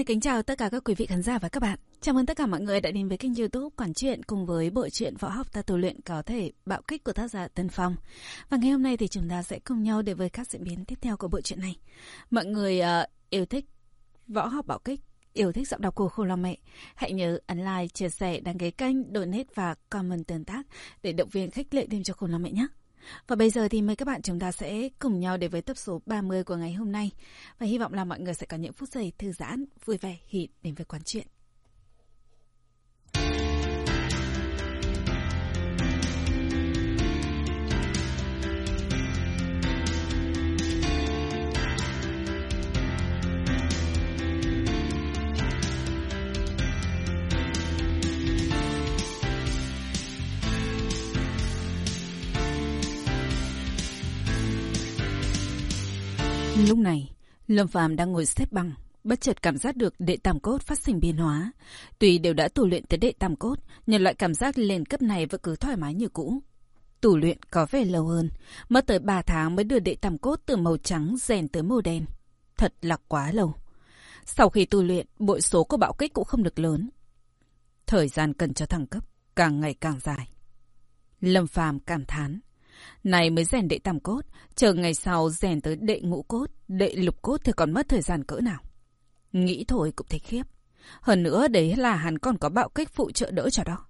Xin kính chào tất cả các quý vị khán giả và các bạn. Chào mừng tất cả mọi người đã đến với kênh youtube Quản truyện cùng với bộ truyện Võ học ta tu luyện có thể bạo kích của tác giả Tân Phong. Và ngày hôm nay thì chúng ta sẽ cùng nhau để với các diễn biến tiếp theo của bộ truyện này. Mọi người uh, yêu thích võ học bạo kích, yêu thích giọng đọc của Khô Long Mẹ. Hãy nhớ ấn like, chia sẻ, đăng ký kênh, donate và comment tương tác để động viên khích lệ thêm cho Khô Long Mẹ nhé. Và bây giờ thì mời các bạn chúng ta sẽ cùng nhau đến với tập số 30 của ngày hôm nay. Và hy vọng là mọi người sẽ có những phút giây thư giãn, vui vẻ, hỉ đến với quán chuyện. Lúc này, Lâm Phàm đang ngồi xếp bằng, bất chợt cảm giác được đệ tam cốt phát sinh biến hóa. Tuy đều đã tu luyện tới đệ tam cốt, nhưng loại cảm giác lên cấp này vẫn cứ thoải mái như cũ. Tu luyện có vẻ lâu hơn, mất tới 3 tháng mới đưa đệ tam cốt từ màu trắng rèn tới màu đen. Thật là quá lâu. Sau khi tu luyện, bội số của bạo kích cũng không được lớn. Thời gian cần cho thăng cấp, càng ngày càng dài. Lâm Phàm cảm thán. Này mới rèn đệ tam cốt, chờ ngày sau rèn tới đệ ngũ cốt, đệ lục cốt thì còn mất thời gian cỡ nào. Nghĩ thôi cũng thấy khiếp. Hơn nữa đấy là hắn còn có bạo kích phụ trợ đỡ cho đó.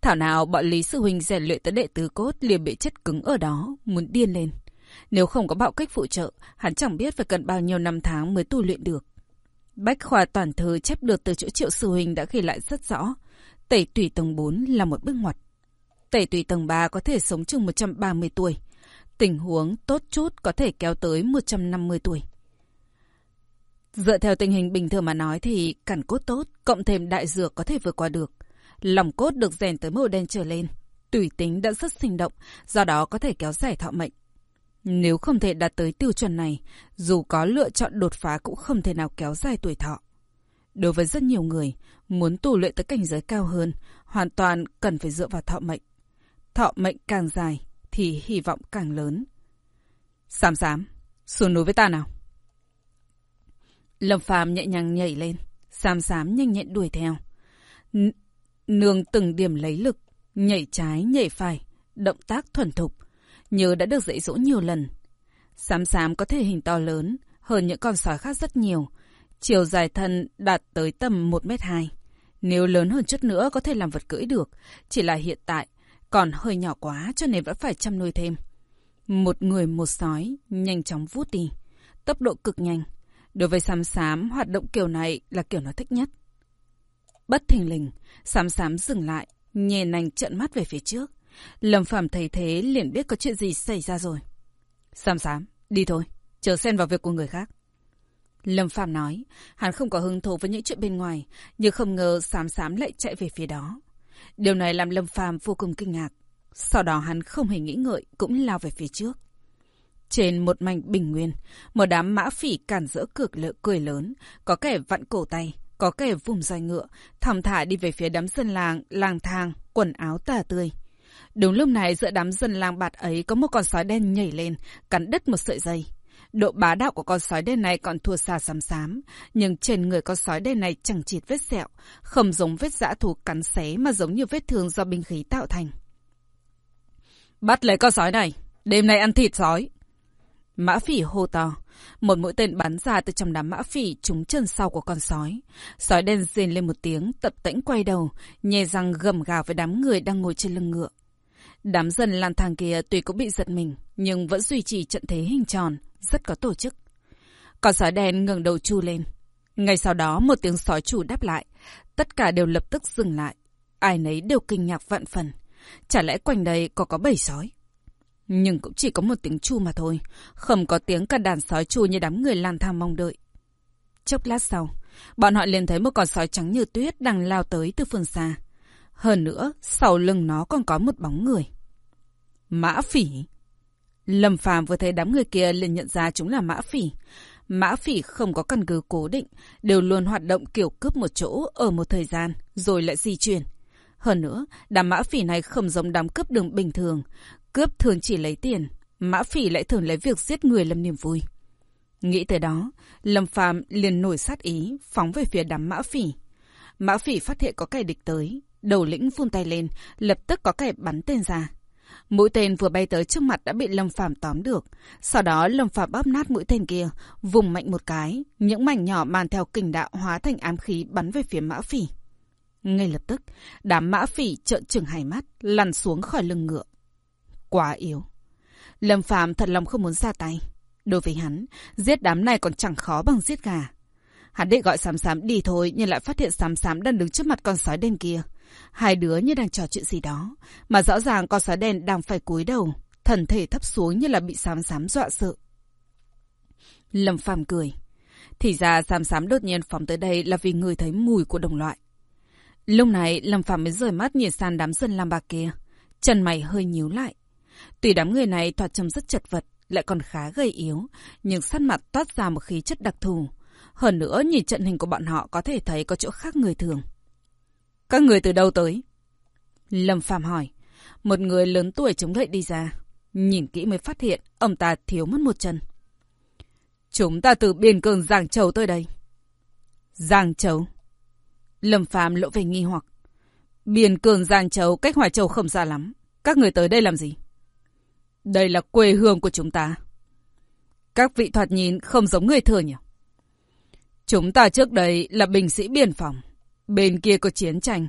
Thảo nào bọn Lý Sư Huynh rèn luyện tới đệ tứ cốt liền bị chất cứng ở đó, muốn điên lên. Nếu không có bạo kích phụ trợ, hắn chẳng biết phải cần bao nhiêu năm tháng mới tu luyện được. Bách khoa toàn thư chép được từ chỗ triệu sư huynh đã ghi lại rất rõ. Tẩy tùy tầng 4 là một bước ngoặt. Tẩy tùy tầng 3 có thể sống chừng 130 tuổi. Tình huống tốt chút có thể kéo tới 150 tuổi. Dựa theo tình hình bình thường mà nói thì cản cốt tốt, cộng thêm đại dược có thể vượt qua được. Lòng cốt được rèn tới màu đen trở lên. Tùy tính đã rất sinh động, do đó có thể kéo dài thọ mệnh. Nếu không thể đạt tới tiêu chuẩn này, dù có lựa chọn đột phá cũng không thể nào kéo dài tuổi thọ. Đối với rất nhiều người, muốn tu luyện tới cảnh giới cao hơn, hoàn toàn cần phải dựa vào thọ mệnh. Thọ mệnh càng dài, thì hy vọng càng lớn. Sám sám, xuống núi với ta nào. Lâm Phàm nhẹ nhàng nhảy lên, Sám Sám nhanh nhẹn đuổi theo. N nương từng điểm lấy lực, nhảy trái, nhảy phải, động tác thuần thục, như đã được dạy dỗ nhiều lần. Sám Sám có thể hình to lớn, hơn những con sói khác rất nhiều. Chiều dài thân đạt tới tầm 1m2. Nếu lớn hơn chút nữa có thể làm vật cưỡi được, chỉ là hiện tại còn hơi nhỏ quá cho nên vẫn phải chăm nuôi thêm. Một người một sói, nhanh chóng vút đi. Tốc độ cực nhanh. Đối với xám xám, hoạt động kiểu này là kiểu nó thích nhất. Bất thình lình, xám xám dừng lại, nhè nành trợn mắt về phía trước. Lâm phạm thấy thế liền biết có chuyện gì xảy ra rồi. Xám xám, đi thôi, chờ xen vào việc của người khác. Lâm phạm nói, hắn không có hứng thú với những chuyện bên ngoài, nhưng không ngờ xám xám lại chạy về phía đó. Điều này làm Lâm Phàm vô cùng kinh ngạc. Sau đó hắn không hề nghĩ ngợi, cũng lao về phía trước. Trên một mảnh bình nguyên, một đám mã phỉ cản rỡ cược lợ cười lớn, có kẻ vặn cổ tay, có kẻ vùng roi ngựa, thầm thả đi về phía đám dân làng, lang thang, quần áo tà tươi. Đúng lúc này giữa đám dân làng bạt ấy có một con sói đen nhảy lên, cắn đứt một sợi dây. Độ bá đạo của con sói đen này còn thua xa xám xám, nhưng trên người con sói đen này chẳng chịt vết sẹo, không giống vết dã thú cắn xé mà giống như vết thương do binh khí tạo thành. Bắt lấy con sói này, đêm nay ăn thịt sói. Mã phỉ hô to, một mũi tên bắn ra từ trong đám mã phỉ trúng chân sau của con sói. Sói đen rên lên một tiếng, tập tễnh quay đầu, nhè răng gầm gào với đám người đang ngồi trên lưng ngựa. Đám dân lang thang kia tuy cũng bị giật mình, nhưng vẫn duy trì trận thế hình tròn, rất có tổ chức. Con sói đen ngẩng đầu chu lên. Ngay sau đó một tiếng sói chủ đáp lại. Tất cả đều lập tức dừng lại. Ai nấy đều kinh ngạc vạn phần. Chả lẽ quanh đây có có bảy sói? Nhưng cũng chỉ có một tiếng chu mà thôi. Không có tiếng cả đàn sói chu như đám người lang thang mong đợi. Chốc lát sau, bọn họ liền thấy một con sói trắng như tuyết đang lao tới từ phương xa. Hơn nữa, sau lưng nó còn có một bóng người. Mã phỉ. Lâm Phàm vừa thấy đám người kia liền nhận ra chúng là mã phỉ. Mã phỉ không có căn cứ cố định, đều luôn hoạt động kiểu cướp một chỗ ở một thời gian, rồi lại di chuyển. Hơn nữa, đám mã phỉ này không giống đám cướp đường bình thường. Cướp thường chỉ lấy tiền, mã phỉ lại thường lấy việc giết người làm niềm vui. Nghĩ tới đó, Lâm Phàm liền nổi sát ý, phóng về phía đám mã phỉ. Mã phỉ phát hiện có kẻ địch tới, đầu lĩnh phun tay lên, lập tức có kẻ bắn tên ra. Mũi tên vừa bay tới trước mặt đã bị Lâm Phàm tóm được. Sau đó Lâm Phàm bóp nát mũi tên kia, vùng mạnh một cái, những mảnh nhỏ mang theo kình đạo hóa thành ám khí bắn về phía mã phỉ. Ngay lập tức, đám mã phỉ trợn trừng hai mắt, lăn xuống khỏi lưng ngựa. Quá yếu. Lâm Phàm thật lòng không muốn ra tay. Đối với hắn, giết đám này còn chẳng khó bằng giết gà. Hắn định gọi sám sám đi thôi nhưng lại phát hiện sám sám đang đứng trước mặt con sói đen kia. Hai đứa như đang trò chuyện gì đó, mà rõ ràng con sói đen đang phải cúi đầu, thần thể thấp xuống như là bị sám sám dọa sợ. Lâm Phàm cười. Thì ra sám sám đột nhiên phóng tới đây là vì người thấy mùi của đồng loại. Lúc này Lâm Phàm mới rời mắt nhìn sang đám dân lam bà kia. Chân mày hơi nhíu lại. Tuy đám người này thoạt trông rất chật vật, lại còn khá gầy yếu, nhưng sát mặt toát ra một khí chất đặc thù. Hơn nữa, nhìn trận hình của bọn họ có thể thấy có chỗ khác người thường. Các người từ đâu tới? Lâm Phàm hỏi. Một người lớn tuổi chống gậy đi ra. Nhìn kỹ mới phát hiện, ông ta thiếu mất một chân. Chúng ta từ biên cương Giang Châu tới đây. Giang Châu? Lâm Phàm lộ vẻ nghi hoặc. Biên cương Giang Châu cách Hoài Châu không xa lắm. Các người tới đây làm gì? Đây là quê hương của chúng ta. Các vị thoạt nhìn không giống người thừa nhỉ? Chúng ta trước đây là binh sĩ biên phòng. Bên kia có chiến tranh.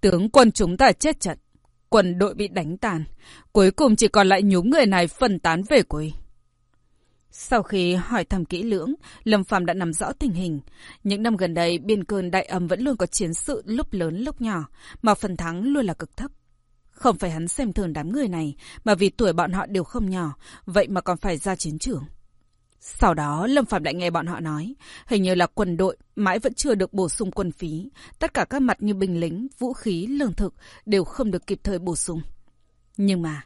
Tướng quân chúng ta chết trận. Quân đội bị đánh tàn. Cuối cùng chỉ còn lại nhúng người này phân tán về quê. Sau khi hỏi thăm kỹ lưỡng, Lâm Phàm đã nắm rõ tình hình. Những năm gần đây, biên cương đại âm vẫn luôn có chiến sự lúc lớn lúc nhỏ, mà phần thắng luôn là cực thấp. Không phải hắn xem thường đám người này, mà vì tuổi bọn họ đều không nhỏ, vậy mà còn phải ra chiến trường. Sau đó, Lâm Phạm lại nghe bọn họ nói, hình như là quân đội mãi vẫn chưa được bổ sung quân phí. Tất cả các mặt như binh lính, vũ khí, lương thực đều không được kịp thời bổ sung. Nhưng mà,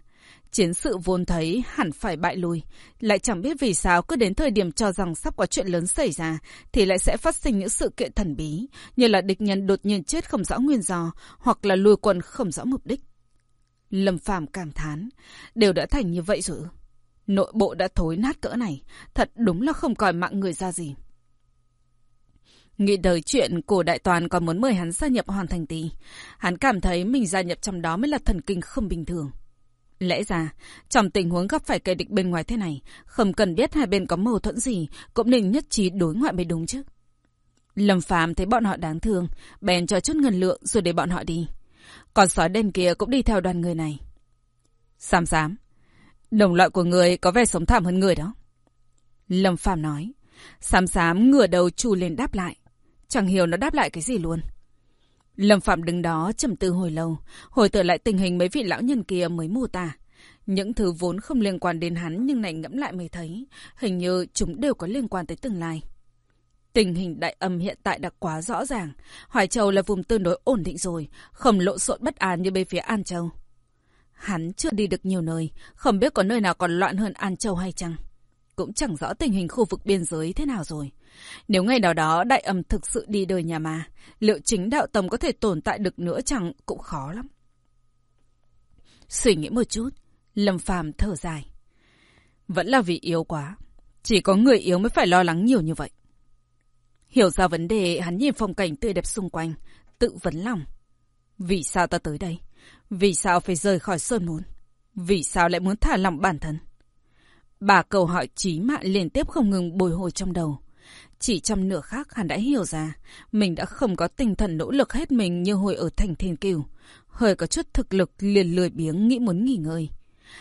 chiến sự vốn thấy hẳn phải bại lui. Lại chẳng biết vì sao cứ đến thời điểm cho rằng sắp có chuyện lớn xảy ra, thì lại sẽ phát sinh những sự kiện thần bí, như là địch nhân đột nhiên chết không rõ nguyên do, hoặc là lùi quân không rõ mục đích. Lâm phạm cảm thán, đều đã thành như vậy rồi. Nội bộ đã thối nát cỡ này, thật đúng là không coi mạng người ra gì. Nghĩ tới chuyện cổ đại toàn còn muốn mời hắn gia nhập hoàn thành tì. Hắn cảm thấy mình gia nhập trong đó mới là thần kinh không bình thường. Lẽ ra, trong tình huống gặp phải kẻ địch bên ngoài thế này, không cần biết hai bên có mâu thuẫn gì, cũng nên nhất trí đối ngoại mới đúng chứ. Lâm Phàm thấy bọn họ đáng thương, bèn cho chút ngân lượng rồi để bọn họ đi. Còn sói đen kia cũng đi theo đoàn người này. Sám sám. Đồng loại của người có vẻ sống thảm hơn người đó. Lâm Phàm nói. Sám sám ngửa đầu chu lên đáp lại. Chẳng hiểu nó đáp lại cái gì luôn. Lâm Phạm đứng đó trầm tư hồi lâu, hồi tưởng lại tình hình mấy vị lão nhân kia mới mô tả. Những thứ vốn không liên quan đến hắn nhưng này ngẫm lại mới thấy, hình như chúng đều có liên quan tới tương lai. Tình hình đại âm hiện tại đã quá rõ ràng. Hoài Châu là vùng tương đối ổn định rồi, không lộn xộn bất an như bên phía An Châu. Hắn chưa đi được nhiều nơi, không biết có nơi nào còn loạn hơn An Châu hay chăng. Cũng chẳng rõ tình hình khu vực biên giới thế nào rồi. Nếu ngày nào đó đại âm thực sự đi đời nhà mà, liệu chính đạo tông có thể tồn tại được nữa chẳng cũng khó lắm. Suy nghĩ một chút, Lâm Phàm thở dài. Vẫn là vì yếu quá. Chỉ có người yếu mới phải lo lắng nhiều như vậy. Hiểu ra vấn đề, hắn nhìn phong cảnh tươi đẹp xung quanh, tự vấn lòng. Vì sao ta tới đây? Vì sao phải rời khỏi Sơn Môn? Vì sao lại muốn thả lỏng bản thân? Bà câu hỏi trí mạng liên tiếp không ngừng bồi hồi trong đầu. Chỉ trong nửa khác hắn đã hiểu ra, mình đã không có tinh thần nỗ lực hết mình như hồi ở thành thiên kiều. Hơi có chút thực lực liền lười biếng nghĩ muốn nghỉ ngơi.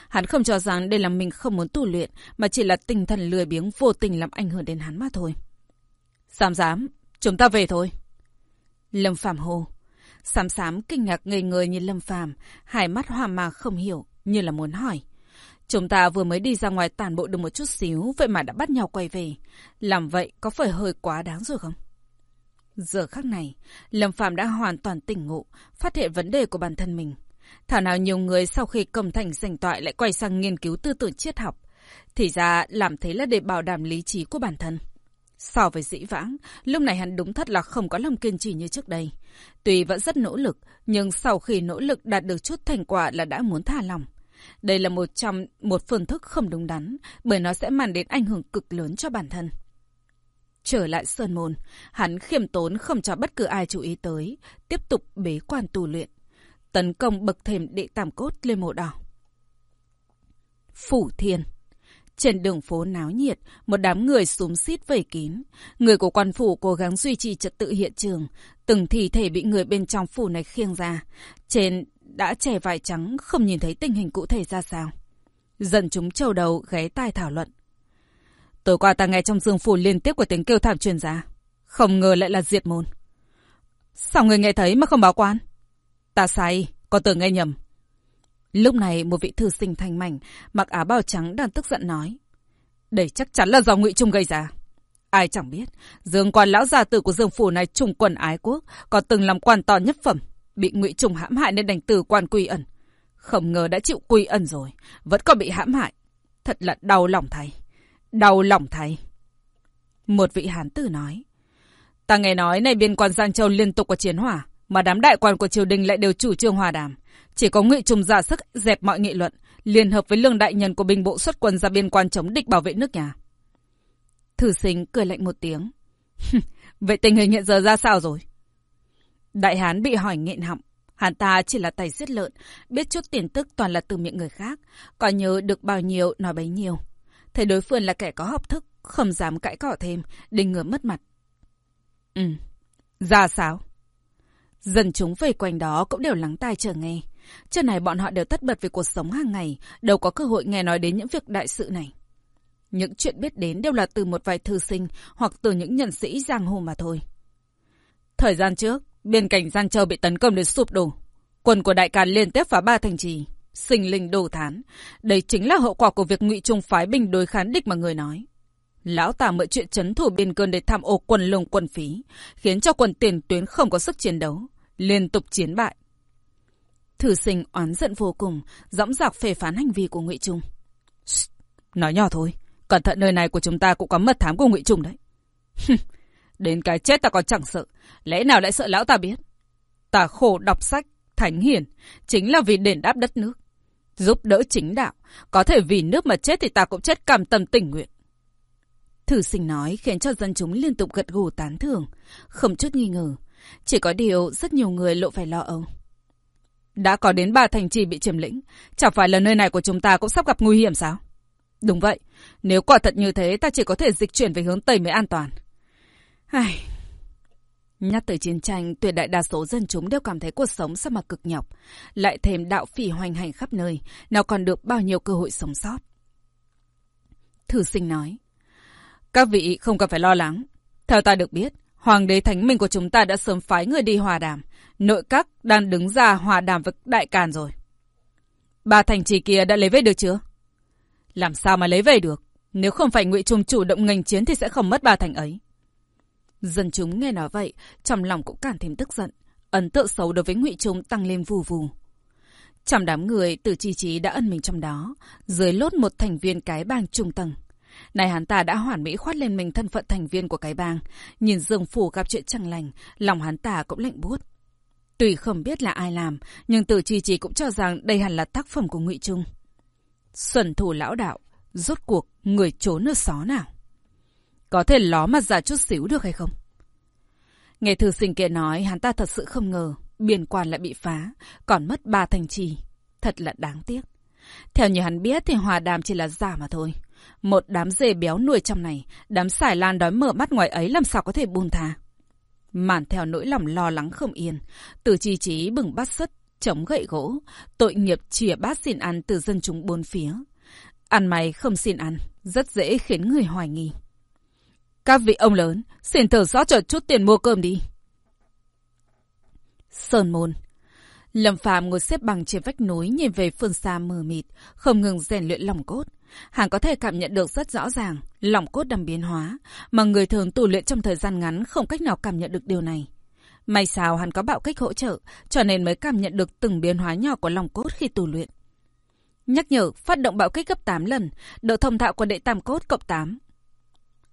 Hắn không cho rằng đây là mình không muốn tu luyện, mà chỉ là tinh thần lười biếng vô tình làm ảnh hưởng đến hắn mà thôi. dám dám, chúng ta về thôi. Lâm phạm hồ. Sám sám kinh ngạc ngây người nhìn Lâm Phàm, hai mắt hoa mà không hiểu, như là muốn hỏi. Chúng ta vừa mới đi ra ngoài tàn bộ được một chút xíu, vậy mà đã bắt nhau quay về. Làm vậy có phải hơi quá đáng rồi không? Giờ khắc này, Lâm Phàm đã hoàn toàn tỉnh ngộ, phát hiện vấn đề của bản thân mình. Thảo nào nhiều người sau khi cầm thành giành toại lại quay sang nghiên cứu tư tưởng triết học. Thì ra làm thế là để bảo đảm lý trí của bản thân. So với dĩ vãng, lúc này hắn đúng thật là không có lòng kiên trì như trước đây. Tuy vẫn rất nỗ lực, nhưng sau khi nỗ lực đạt được chút thành quả là đã muốn thả lòng. Đây là một trong một phương thức không đúng đắn, bởi nó sẽ mang đến ảnh hưởng cực lớn cho bản thân. Trở lại Sơn Môn, hắn khiêm tốn không cho bất cứ ai chú ý tới, tiếp tục bế quan tu luyện. Tấn công bậc thềm đệ tam cốt lên mộ đỏ. Phủ Thiên trên đường phố náo nhiệt, một đám người súng xít vây kín. Người của quan phủ cố gắng duy trì trật tự hiện trường. Từng thi thể bị người bên trong phủ này khiêng ra. Trên đã che vải trắng, không nhìn thấy tình hình cụ thể ra sao. Dần chúng trầu đầu ghé tai thảo luận. Tối qua ta nghe trong dương phủ liên tiếp của tiếng kêu thảm truyền ra. Không ngờ lại là diệt môn. Sao người nghe thấy mà không báo quan? Ta sai, có tưởng nghe nhầm. Lúc này một vị thư sinh thanh mảnh, mặc áo bào trắng đang tức giận nói. Đây chắc chắn là do ngụy Trung gây ra. Ai chẳng biết, dương quan lão gia tử của dương phủ này trùng quần ái quốc, còn từng làm quan to nhất phẩm, bị ngụy Trung hãm hại nên đành từ quan quy ẩn. Không ngờ đã chịu quy ẩn rồi, vẫn còn bị hãm hại. Thật là đau lòng thầy. Đau lòng thầy. Một vị hán tử nói. Ta nghe nói này biên quan Giang Châu liên tục có chiến hỏa, mà đám đại quan của triều đình lại đều chủ trương hòa đàm. Chỉ có ngụy trùng ra sức dẹp mọi nghị luận, liên hợp với lương đại nhân của binh bộ xuất quân ra biên quan chống địch bảo vệ nước nhà. Thử sinh cười lạnh một tiếng. Vậy tình hình hiện giờ ra sao rồi? Đại hán bị hỏi nghẹn họng. Hắn ta chỉ là tay giết lợn, biết chút tiền tức toàn là từ miệng người khác, coi nhớ được bao nhiêu nói bấy nhiêu. Thấy đối phương là kẻ có học thức, không dám cãi cọ thêm, đình ngừa mất mặt. Ừ, ra sao? Dân chúng vây quanh đó cũng đều lắng tai chờ nghe. Trước này bọn họ đều tất bật về cuộc sống hàng ngày, đâu có cơ hội nghe nói đến những việc đại sự này. Những chuyện biết đến đều là từ một vài thư sinh hoặc từ những nhân sĩ giang hồ mà thôi. Thời gian trước, biên cảnh Giang Châu bị tấn công đến sụp đổ. Quân của đại càn liên tiếp phá ba thành trì, sinh linh đồ thán. Đây chính là hậu quả của việc ngụy trung phái binh đối kháng địch mà người nói. Lão ta mượn chuyện chấn thủ biên cương để tham ô quân lương quân phí, khiến cho quân tiền tuyến không có sức chiến đấu, liên tục chiến bại. Thử sinh oán giận vô cùng, dõng dạc phê phán hành vi của ngụy Trung. Nói nhỏ thôi, cẩn thận nơi này của chúng ta cũng có mật thám của ngụy Trung đấy. Đến cái chết ta còn chẳng sợ, lẽ nào lại sợ lão ta biết? Ta khổ đọc sách, thánh hiền chính là vì đền đáp đất nước. Giúp đỡ chính đạo, có thể vì nước mà chết thì ta cũng chết cam tâm tình nguyện. Thử sinh nói khiến cho dân chúng liên tục gật gù tán thưởng, không chút nghi ngờ. Chỉ có điều rất nhiều người lộ phải lo âu. Đã có đến ba thành trì bị chiếm lĩnh, chẳng phải là nơi này của chúng ta cũng sắp gặp nguy hiểm sao? Đúng vậy, nếu quả thật như thế ta chỉ có thể dịch chuyển về hướng Tây mới an toàn. Ai... Nhắc tới chiến tranh, tuyệt đại đa số dân chúng đều cảm thấy cuộc sống sao mà cực nhọc. Lại thêm đạo phỉ hoành hành khắp nơi, nào còn được bao nhiêu cơ hội sống sót. Thử sinh nói. Các vị không cần phải lo lắng. Theo ta được biết, Hoàng đế thánh minh của chúng ta đã sớm phái người đi hòa đàm. Nội các đang đứng ra hòa đàm với đại càn rồi. Ba thành trì kia đã lấy về được chưa? Làm sao mà lấy về được? Nếu không phải ngụy Trung chủ động ngành chiến thì sẽ không mất ba thành ấy. Dân chúng nghe nói vậy, trong lòng cũng càng thêm tức giận. Ấn tượng xấu đối với ngụy Trung tăng lên vù vù. Trong đám người, từ chi trí đã ân mình trong đó, dưới lốt một thành viên cái bang trung tầng. Này hắn ta đã hoàn mỹ khoát lên mình thân phận thành viên của cái bang. Nhìn Dương Phủ gặp chuyện chẳng lành, lòng hắn ta cũng lạnh buốt. Tuy không biết là ai làm, nhưng từ chi chi cũng cho rằng đây hẳn là tác phẩm của ngụy Trung. Xuân thủ lão đạo, rốt cuộc người trốn ở xó nào? Có thể ló mặt ra chút xíu được hay không? Nghe thư sinh kia nói, hắn ta thật sự không ngờ, biên quan lại bị phá, còn mất ba thành trì. Thật là đáng tiếc. Theo như hắn biết thì hòa đàm chỉ là giả mà thôi. Một đám dê béo nuôi trong này, đám xài lan đói mở mắt ngoài ấy làm sao có thể buông tha. Màn theo nỗi lòng lo lắng không yên, từ chi trí bừng bát sứt, chống gậy gỗ, tội nghiệp chìa bát xin ăn từ dân chúng bốn phía. Ăn mày không xin ăn, rất dễ khiến người hoài nghi. Các vị ông lớn, xin thở rõ cho chút tiền mua cơm đi. Sơn môn Lâm Phạm ngồi xếp bằng trên vách núi nhìn về phương xa mờ mịt, không ngừng rèn luyện lòng cốt. Hắn có thể cảm nhận được rất rõ ràng, lòng cốt đang biến hóa, mà người thường tu luyện trong thời gian ngắn không cách nào cảm nhận được điều này. May sao hắn có bạo kích hỗ trợ, cho nên mới cảm nhận được từng biến hóa nhỏ của lòng cốt khi tu luyện. Nhắc nhở, phát động bạo kích gấp 8 lần, độ thông thạo của đệ tam cốt cộng 8.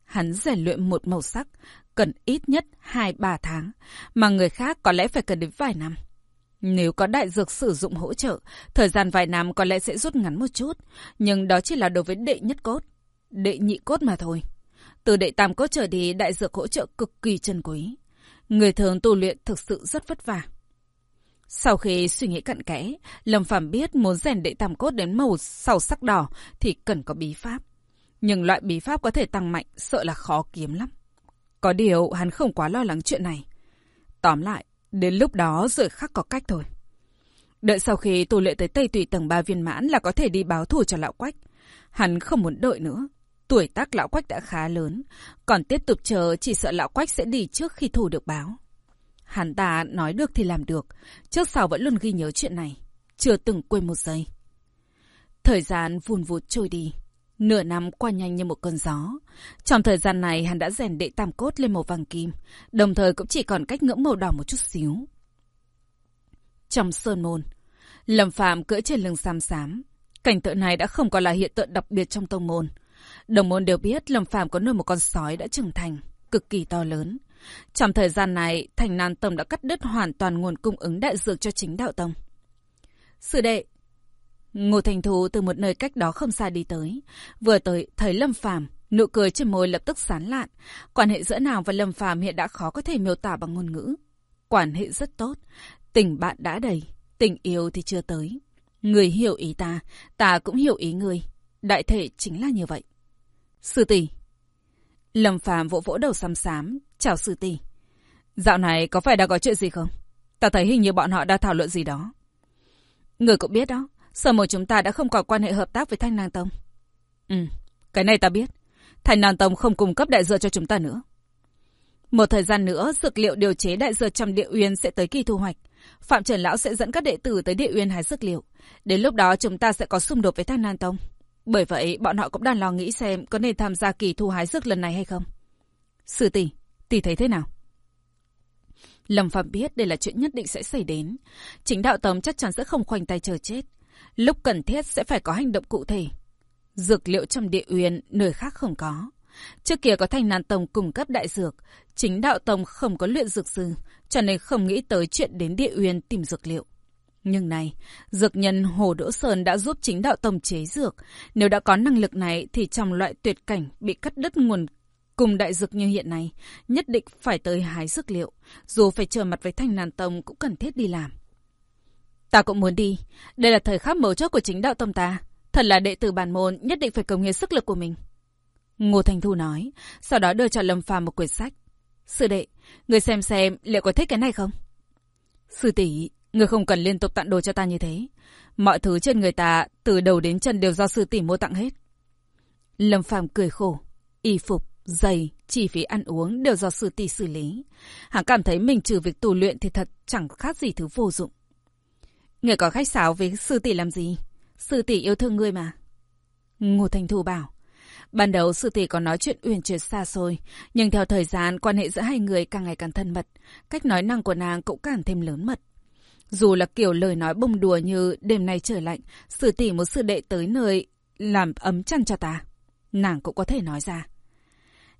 Hắn rèn luyện một màu sắc, cần ít nhất 2-3 tháng, mà người khác có lẽ phải cần đến vài năm. Nếu có đại dược sử dụng hỗ trợ, thời gian vài năm có lẽ sẽ rút ngắn một chút, nhưng đó chỉ là đối với đệ nhất cốt, đệ nhị cốt mà thôi. Từ đệ tam cốt trở đi, đại dược hỗ trợ cực kỳ chân quý. Người thường tu luyện thực sự rất vất vả. Sau khi suy nghĩ cặn kẽ, Lâm Phàm biết muốn rèn đệ tam cốt đến màu sau sắc đỏ thì cần có bí pháp. Nhưng loại bí pháp có thể tăng mạnh sợ là khó kiếm lắm. Có điều hắn không quá lo lắng chuyện này. Tóm lại, đến lúc đó rồi khắc có cách thôi. Đợi sau khi tu luyện tới Tây Tùy tầng 3 viên mãn là có thể đi báo thù cho lão quách. Hắn không muốn đợi nữa. Tuổi tác lão quách đã khá lớn. Còn tiếp tục chờ, chỉ sợ lão quách sẽ đi trước khi thù được báo. Hắn ta nói được thì làm được. Trước sau vẫn luôn ghi nhớ chuyện này. Chưa từng quên một giây. Thời gian vùn vụt trôi đi. Nửa năm qua nhanh như một cơn gió. Trong thời gian này hắn đã rèn đệ tam cốt lên màu vàng kim. Đồng thời cũng chỉ còn cách ngưỡng màu đỏ một chút xíu. Trong sơn môn, Lâm Phạm cưỡi trên lưng xám xám. Cảnh tượng này đã không còn là hiện tượng đặc biệt trong tông môn. Đồng môn đều biết Lâm Phạm có nuôi một con sói đã trưởng thành, cực kỳ to lớn. Trong thời gian này, Thành Nan Tông đã cắt đứt hoàn toàn nguồn cung ứng đại dược cho chính đạo tông. Sư đệ, Ngô Thành Thù từ một nơi cách đó không xa đi tới. Vừa tới, thấy Lâm Phàm nụ cười trên môi lập tức sán lạn. Quan hệ giữa nàng và Lâm Phàm hiện đã khó có thể miêu tả bằng ngôn ngữ. Quan hệ rất tốt, tình bạn đã đầy, tình yêu thì chưa tới. Người hiểu ý ta, ta cũng hiểu ý người. Đại thể chính là như vậy. Sư tỷ Lâm Phàm vỗ vỗ đầu xăm xám, chào sư tỷ. Dạo này có phải đã có chuyện gì không? Ta thấy hình như bọn họ đã thảo luận gì đó. Người cũng biết đó, Sở mộ chúng ta đã không có quan hệ hợp tác với Thanh Nàng Tông. Ừ, cái này ta biết. Thanh Nàng Tông không cung cấp đại dược cho chúng ta nữa. Một thời gian nữa, dược liệu điều chế đại dược trong địa uyên sẽ tới kỳ thu hoạch. Phạm Trần Lão sẽ dẫn các đệ tử tới địa uyên hái dược liệu. Đến lúc đó chúng ta sẽ có xung đột với Thanh Nan Tông. Bởi vậy, bọn họ cũng đang lo nghĩ xem có nên tham gia kỳ thu hái dược lần này hay không. Sư tỷ, tỷ thấy thế nào? Lâm Phạm biết đây là chuyện nhất định sẽ xảy đến. Chính đạo tông chắc chắn sẽ không khoanh tay chờ chết. Lúc cần thiết sẽ phải có hành động cụ thể. Dược liệu trong địa uyên, nơi khác không có. Trước kia có thanh nàn tông cung cấp đại dược, chính đạo tông không có luyện dược sư, cho nên không nghĩ tới chuyện đến địa uyên tìm dược liệu. Nhưng này, dược nhân Hồ Đỗ Sơn đã giúp chính đạo tông chế dược. Nếu đã có năng lực này thì trong loại tuyệt cảnh bị cắt đứt nguồn cùng đại dược như hiện nay, nhất định phải tới hái dược liệu. Dù phải trở mặt với thanh nàn tông cũng cần thiết đi làm. Ta cũng muốn đi. Đây là thời khắc mấu chốt của chính đạo tông ta. Thật là đệ tử bản môn nhất định phải cống hiến sức lực của mình. Ngô Thành Thu nói, sau đó đưa cho Lâm Phàm một quyển sách. Sư đệ, người xem xem liệu có thích cái này không? Sư tỷ, người không cần liên tục tặng đồ cho ta như thế. Mọi thứ trên người ta, từ đầu đến chân đều do sư tỷ mua tặng hết. Lâm Phàm cười khổ, y phục, giày, chi phí ăn uống đều do sư tỷ xử lý. Hắn cảm thấy mình trừ việc tu luyện thì thật chẳng khác gì thứ vô dụng. Người có khách sáo với sư tỷ làm gì? Sư tỷ yêu thương ngươi mà. Ngô Thành Thu bảo. Ban đầu sư tỷ còn nói chuyện uyển chuyển xa xôi, nhưng theo thời gian quan hệ giữa hai người càng ngày càng thân mật, cách nói năng của nàng cũng càng thêm lớn mật. Dù là kiểu lời nói bông đùa như đêm nay trời lạnh, sư tỷ một sư đệ tới nơi làm ấm chăn cho ta. Nàng cũng có thể nói ra.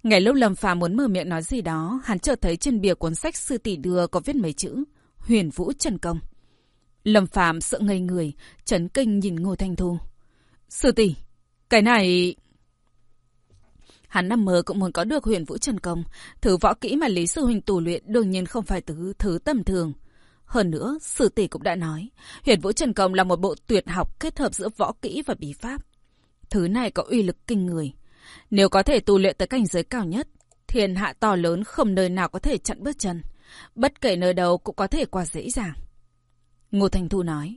Ngày lúc Lâm Phàm muốn mở miệng nói gì đó, hắn chợt thấy trên bìa cuốn sách sư tỷ đưa có viết mấy chữ Huyền Vũ Trần Công. Lâm Phạm sợ ngây người, chấn kinh nhìn Ngô Thanh Thu. Sư tỷ, cái này... Hắn năm mơ cũng muốn có được huyền vũ trần công. Thứ võ kỹ mà Lý Sư Huynh tù luyện đương nhiên không phải thứ, thứ tầm thường. Hơn nữa, sư tỷ cũng đã nói, huyền vũ trần công là một bộ tuyệt học kết hợp giữa võ kỹ và bí pháp. Thứ này có uy lực kinh người. Nếu có thể tu luyện tới cảnh giới cao nhất, thiên hạ to lớn không nơi nào có thể chặn bước chân. Bất kể nơi đâu cũng có thể qua dễ dàng. Ngô Thành Thu nói.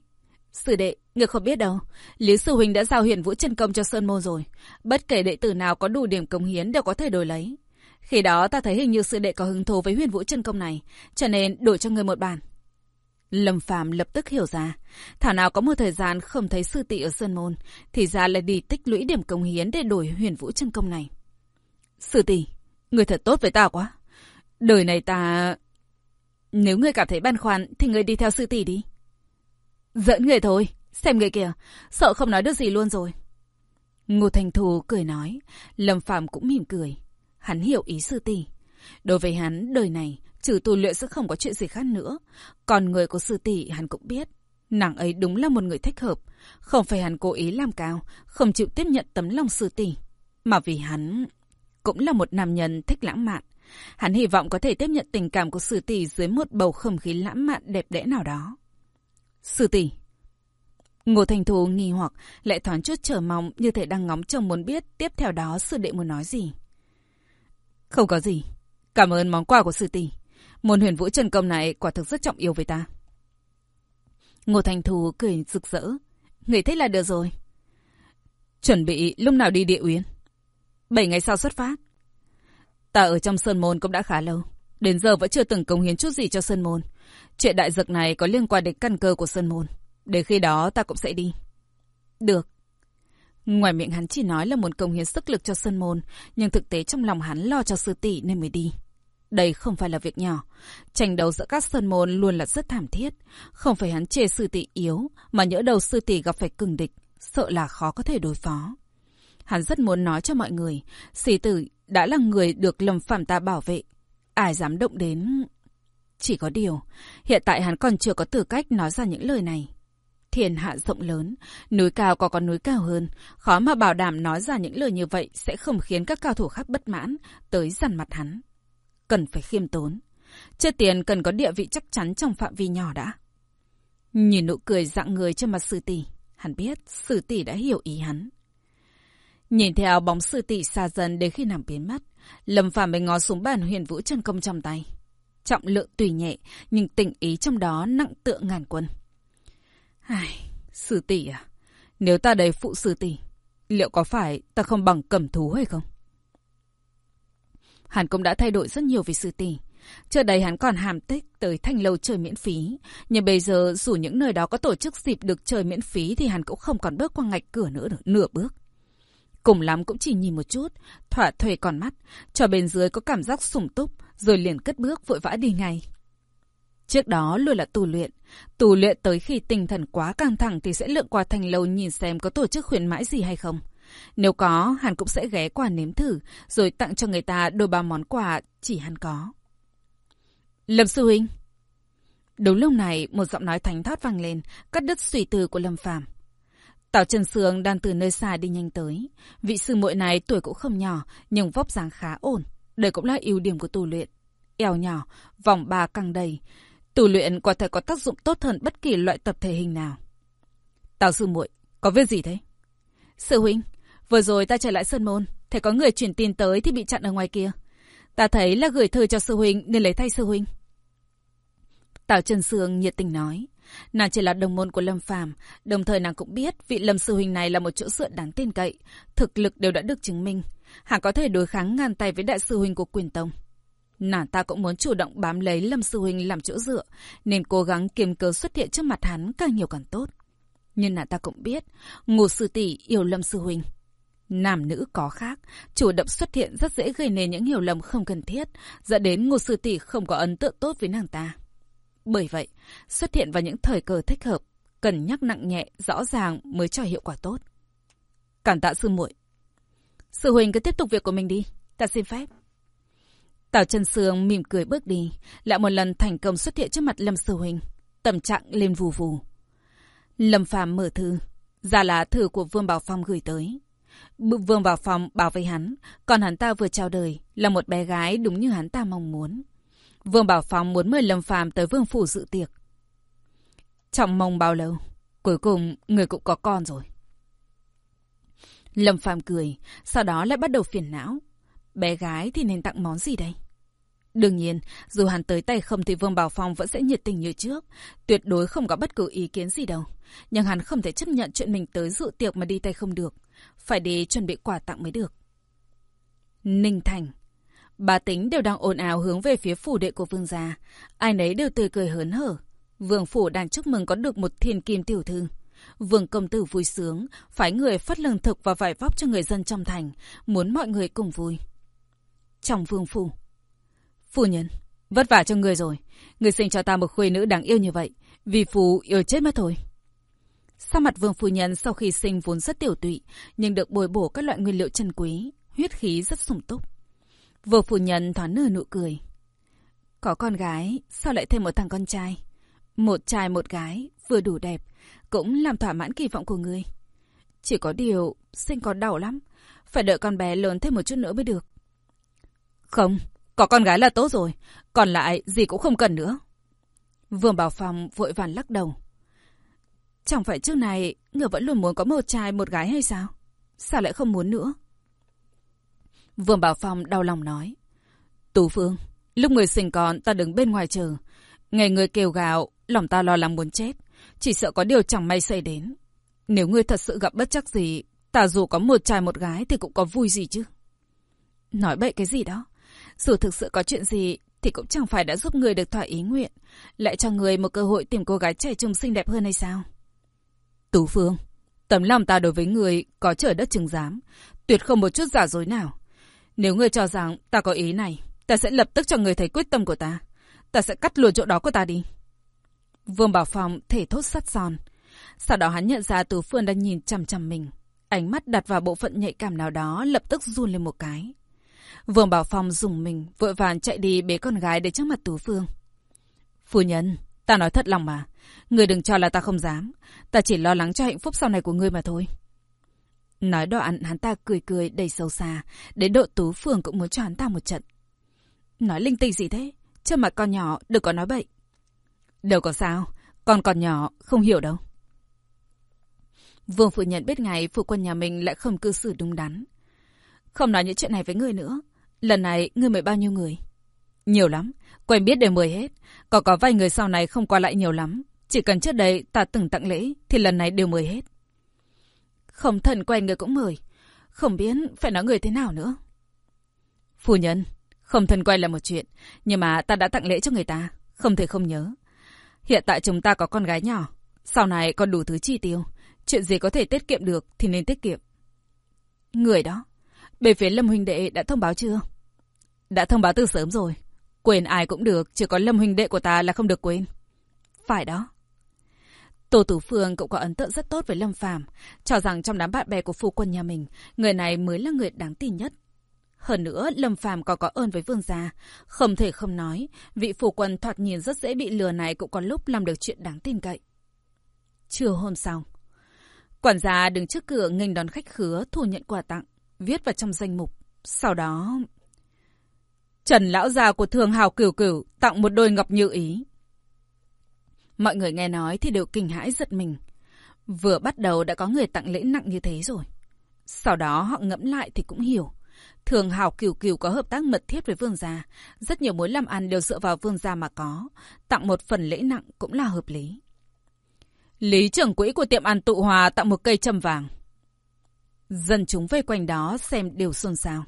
Sư đệ, người không biết đâu. Lý Sư Huynh đã giao huyền vũ chân công cho Sơn Môn rồi. Bất kể đệ tử nào có đủ điểm công hiến đều có thể đổi lấy. Khi đó ta thấy hình như sư đệ có hứng thú với huyền vũ chân công này. Cho nên đổi cho người một bàn. Lâm Phàm lập tức hiểu ra. Thảo nào có một thời gian không thấy sư tỷ ở Sơn Môn. Thì ra là đi tích lũy điểm công hiến để đổi huyền vũ chân công này. Sư tỷ, người thật tốt với ta quá. Đời này ta... Nếu người cảm thấy băn khoăn thì người đi theo sư tỷ đi. Giỡn người thôi, xem người kìa, sợ không nói được gì luôn rồi. Ngô Thành Thù cười nói, Lâm Phạm cũng mỉm cười. Hắn hiểu ý sư tỷ. Đối với hắn, đời này, trừ tu luyện sẽ không có chuyện gì khác nữa. Còn người của sư tỷ hắn cũng biết. Nàng ấy đúng là một người thích hợp. Không phải hắn cố ý làm cao, không chịu tiếp nhận tấm lòng sư tỷ. Mà vì hắn... cũng là một nam nhân thích lãng mạn. Hắn hy vọng có thể tiếp nhận tình cảm của sư tỷ dưới một bầu không khí lãng mạn đẹp đẽ nào đó. Sư tỷ. Ngô Thành Thù nghi hoặc, lại thoáng chút trở mong như thể đang ngóng chồng muốn biết tiếp theo đó sư đệ muốn nói gì. Không có gì. Cảm ơn món quà của sư tỷ. Môn huyền vũ trần công này quả thực rất trọng yếu với ta. Ngô Thành Thù cười rực rỡ. Người thích là được rồi. Chuẩn bị lúc nào đi địa uyên? Bảy ngày sau xuất phát. Ta ở trong Sơn Môn cũng đã khá lâu. Đến giờ vẫn chưa từng công hiến chút gì cho Sơn Môn. Chuyện đại dược này có liên quan đến căn cơ của Sơn Môn. Để khi đó ta cũng sẽ đi. Được. Ngoài miệng hắn chỉ nói là muốn công hiến sức lực cho Sơn Môn, nhưng thực tế trong lòng hắn lo cho sư tỷ nên mới đi. Đây không phải là việc nhỏ. Tranh đấu giữa các sơn môn luôn là rất thảm thiết. Không phải hắn chê sư tỷ yếu, mà nhỡ đầu sư tỷ gặp phải cường địch, sợ là khó có thể đối phó. Hắn rất muốn nói cho mọi người, sĩ tử đã là người được lâm phạm ta bảo vệ. Ai dám động đến... Chỉ có điều, hiện tại hắn còn chưa có tư cách nói ra những lời này. Thiên hạ rộng lớn, núi cao có con núi cao hơn, khó mà bảo đảm nói ra những lời như vậy sẽ không khiến các cao thủ khác bất mãn, tới dằn mặt hắn. Cần phải khiêm tốn. Trước tiền cần có địa vị chắc chắn trong phạm vi nhỏ đã. Nhìn nụ cười dạng người trên mặt sư tỷ, hắn biết sư tỷ đã hiểu ý hắn. Nhìn theo bóng sư tỷ xa dần đến khi nằm biến mất, Lâm Phàm mới ngó xuống bàn huyền vũ chân công trong tay. Trọng lượng tùy nhẹ, nhưng tình ý trong đó nặng tựa ngàn quân. Ai, sư tỷ à, nếu ta đầy phụ sư tỷ, liệu có phải ta không bằng cẩm thú hay không? Hắn cũng đã thay đổi rất nhiều về sư tỷ. Trước đây hắn còn hàm tích tới thanh lâu chơi miễn phí. Nhưng bây giờ dù những nơi đó có tổ chức dịp được chơi miễn phí thì hắn cũng không còn bước qua ngạch cửa nữa được nửa bước. Cùng lắm cũng chỉ nhìn một chút, thỏa thuê con mắt, cho bên dưới có cảm giác sủng túc, rồi liền cất bước vội vã đi ngay. Trước đó luôn là tù luyện. Tù luyện tới khi tinh thần quá căng thẳng thì sẽ lượn qua thành lâu nhìn xem có tổ chức khuyến mãi gì hay không. Nếu có, hắn cũng sẽ ghé qua nếm thử, rồi tặng cho người ta đôi ba món quà chỉ hắn có. Lâm Sư Huynh Đúng lúc này, một giọng nói thánh thót vang lên, cắt đứt suy tư của Lâm Phàm. Tào Trần Sương đang từ nơi xa đi nhanh tới. Vị sư muội này tuổi cũng không nhỏ, nhưng vóc dáng khá ổn. Đây cũng là ưu điểm của tu luyện. Eo nhỏ, vòng ba căng đầy. Tu luyện quả thể có tác dụng tốt hơn bất kỳ loại tập thể hình nào. Tào sư muội, có việc gì thế? Sư huynh, vừa rồi ta trở lại Sơn Môn, thấy có người chuyển tin tới thì bị chặn ở ngoài kia. Ta thấy là gửi thư cho sư huynh nên lấy thay sư huynh. Tào Trần Sương nhiệt tình nói. Nàng chỉ là đồng môn của Lâm Phàm, đồng thời nàng cũng biết vị Lâm sư huynh này là một chỗ dựa đáng tin cậy, thực lực đều đã được chứng minh, hẳn có thể đối kháng ngàn tay với đại sư huynh của Quyền Tông. Nàng ta cũng muốn chủ động bám lấy Lâm sư huynh làm chỗ dựa, nên cố gắng kiềm cớ xuất hiện trước mặt hắn càng nhiều càng tốt. Nhưng nàng ta cũng biết, Ngô sư tỷ yêu Lâm sư huynh. Nam nữ có khác, chủ động xuất hiện rất dễ gây nên những hiểu lầm không cần thiết, dẫn đến Ngô sư tỷ không có ấn tượng tốt với nàng ta. Bởi vậy, xuất hiện vào những thời cơ thích hợp, cần nhắc nặng nhẹ, rõ ràng mới cho hiệu quả tốt. Cảm tạ sư muội. Sư huynh cứ tiếp tục việc của mình đi, ta xin phép. Tào Trần Sương mỉm cười bước đi, lại một lần thành công xuất hiện trước mặt Lâm sư huynh, tâm trạng lên vù vù. Lâm Phàm mở thư, ra là thư của Vương Bảo Phong gửi tới. Vương Bảo Phong bảo với hắn, còn hắn ta vừa chào đời là một bé gái đúng như hắn ta mong muốn. Vương Bảo Phong muốn mời Lâm Phàm tới Vương Phủ dự tiệc. Trọng mong bao lâu, cuối cùng người cũng có con rồi. Lâm Phàm cười, sau đó lại bắt đầu phiền não. Bé gái thì nên tặng món gì đây? Đương nhiên, dù hắn tới tay không thì Vương Bảo Phong vẫn sẽ nhiệt tình như trước. Tuyệt đối không có bất cứ ý kiến gì đâu. Nhưng hắn không thể chấp nhận chuyện mình tới dự tiệc mà đi tay không được. Phải đi chuẩn bị quà tặng mới được. Ninh Thành Bà tính đều đang ồn ào hướng về phía phủ đệ của vương gia. Ai nấy đều tươi cười hớn hở. Vương phủ đang chúc mừng có được một thiên kim tiểu thư. Vương công tử vui sướng, phái người phát lương thực và vải vóc cho người dân trong thành, muốn mọi người cùng vui. Trong vương phủ Phu nhân, vất vả cho người rồi. Người sinh cho ta một khuê nữ đáng yêu như vậy. Vì phù yêu chết mất thôi. Sa mặt vương phu nhân sau khi sinh vốn rất tiểu tụy, nhưng được bồi bổ các loại nguyên liệu chân quý, huyết khí rất sung túc. Vừa phu nhân thoáng nở nụ cười. Có con gái, sao lại thêm một thằng con trai? Một trai một gái, vừa đủ đẹp, cũng làm thỏa mãn kỳ vọng của người. Chỉ có điều, sinh con đau lắm. Phải đợi con bé lớn thêm một chút nữa mới được. Không, có con gái là tốt rồi. Còn lại gì cũng không cần nữa. Vương Bảo Phong vội vàng lắc đầu. Chẳng phải trước này người vẫn luôn muốn có một trai một gái hay sao? Sao lại không muốn nữa? Vương Bảo Phong đau lòng nói. Tú Phương, lúc người sinh con ta đứng bên ngoài chờ. Ngày người kêu gào, lòng ta lo lắng muốn chết. Chỉ sợ có điều chẳng may xảy đến. Nếu ngươi thật sự gặp bất chắc gì, ta dù có một trai một gái thì cũng có vui gì chứ. Nói bậy cái gì đó. Dù thực sự có chuyện gì thì cũng chẳng phải đã giúp người được thỏa ý nguyện. Lại cho người một cơ hội tìm cô gái trẻ trung xinh đẹp hơn hay sao? Tú Phương, tấm lòng ta đối với người có trời đất chứng giám. Tuyệt không một chút giả dối nào. Nếu người cho rằng ta có ý này, ta sẽ lập tức cho người thấy quyết tâm của ta. Ta sẽ cắt luôn chỗ đó của ta đi. Vương Bảo Phong thể thốt sắt son. Sau đó hắn nhận ra Tú Phương đang nhìn chằm chằm mình. Ánh mắt đặt vào bộ phận nhạy cảm nào đó lập tức run lên một cái. Vương Bảo Phong dùng mình, vội vàng chạy đi bế con gái để trước mặt Tú Phương. Phu nhân, ta nói thật lòng mà. Người đừng cho là ta không dám. Ta chỉ lo lắng cho hạnh phúc sau này của ngươi mà thôi. Nói đoạn hắn ta cười cười đầy sâu xa, đến độ Tú phường cũng muốn cho hắn ta một trận. Nói linh tinh gì thế? Trước mặt con nhỏ, đừng có nói bậy. Đâu có sao, con còn nhỏ, không hiểu đâu. Vương Phụ Nhận biết ngày phụ quân nhà mình lại không cư xử đúng đắn. Không nói những chuyện này với người nữa. Lần này, ngươi mời bao nhiêu người? Nhiều lắm. Quen biết đều mời hết. Còn có vài người sau này không qua lại nhiều lắm. Chỉ cần trước đây ta từng tặng lễ, thì lần này đều mời hết. Không thần quen người cũng mời. Không biết phải nói người thế nào nữa. Phu nhân, không thân quen là một chuyện. Nhưng mà ta đã tặng lễ cho người ta. Không thể không nhớ. Hiện tại chúng ta có con gái nhỏ. Sau này còn đủ thứ chi tiêu. Chuyện gì có thể tiết kiệm được thì nên tiết kiệm. Người đó. bề phía Lâm Huynh Đệ đã thông báo chưa? Đã thông báo từ sớm rồi. Quên ai cũng được, chỉ có Lâm Huynh Đệ của ta là không được quên. Phải đó. Tô Tử Phương cũng có ấn tượng rất tốt với Lâm Phàm, cho rằng trong đám bạn bè của phu quân nhà mình, người này mới là người đáng tin nhất. Hơn nữa, Lâm Phàm còn có ơn với vương gia, không thể không nói, vị phu quân thoạt nhìn rất dễ bị lừa này cũng có lúc làm được chuyện đáng tin cậy. Trưa hôm sau, quản gia đứng trước cửa nghênh đón khách khứa thu nhận quà tặng viết vào trong danh mục. Sau đó... Trần lão già của thường hào cửu cửu tặng một đôi ngọc như ý. Mọi người nghe nói thì đều kinh hãi giật mình. Vừa bắt đầu đã có người tặng lễ nặng như thế rồi. Sau đó họ ngẫm lại thì cũng hiểu. Thường hào kiều kiều có hợp tác mật thiết với vương gia. Rất nhiều mối làm ăn đều dựa vào vương gia mà có. Tặng một phần lễ nặng cũng là hợp lý. Lý trưởng quỹ của tiệm ăn tụ hòa tặng một cây châm vàng. Dân chúng vây quanh đó xem đều xôn xao.